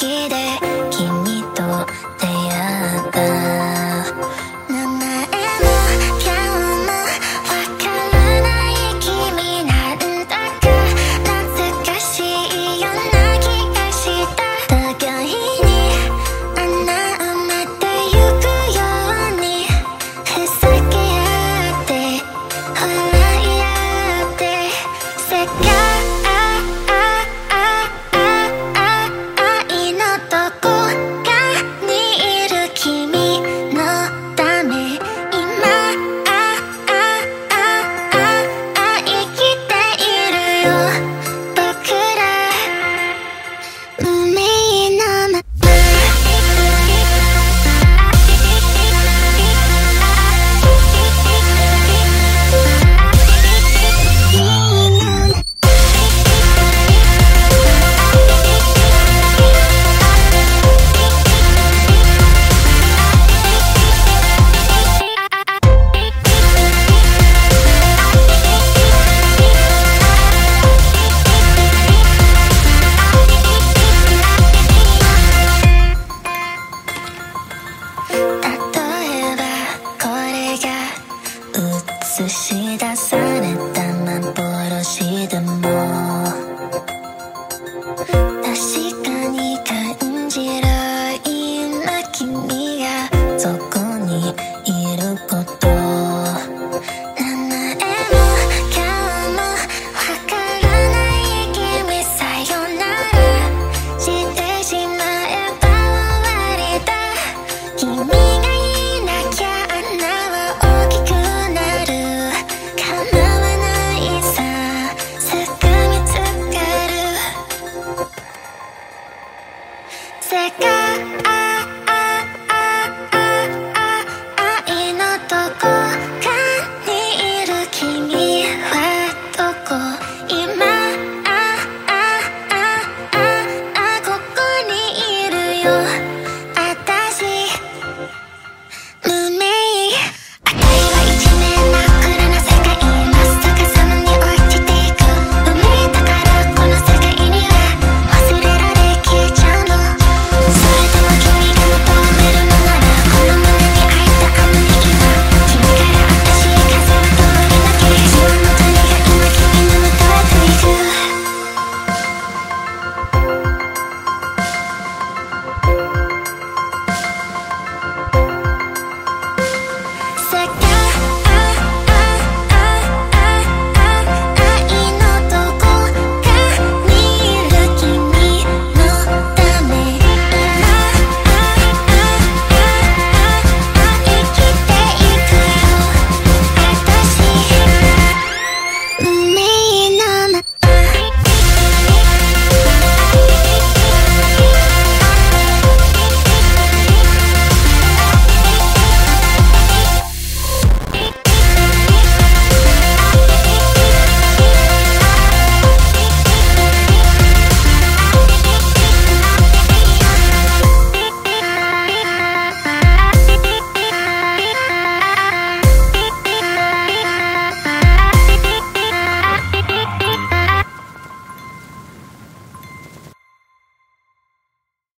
get Mm-hmm. された幻でも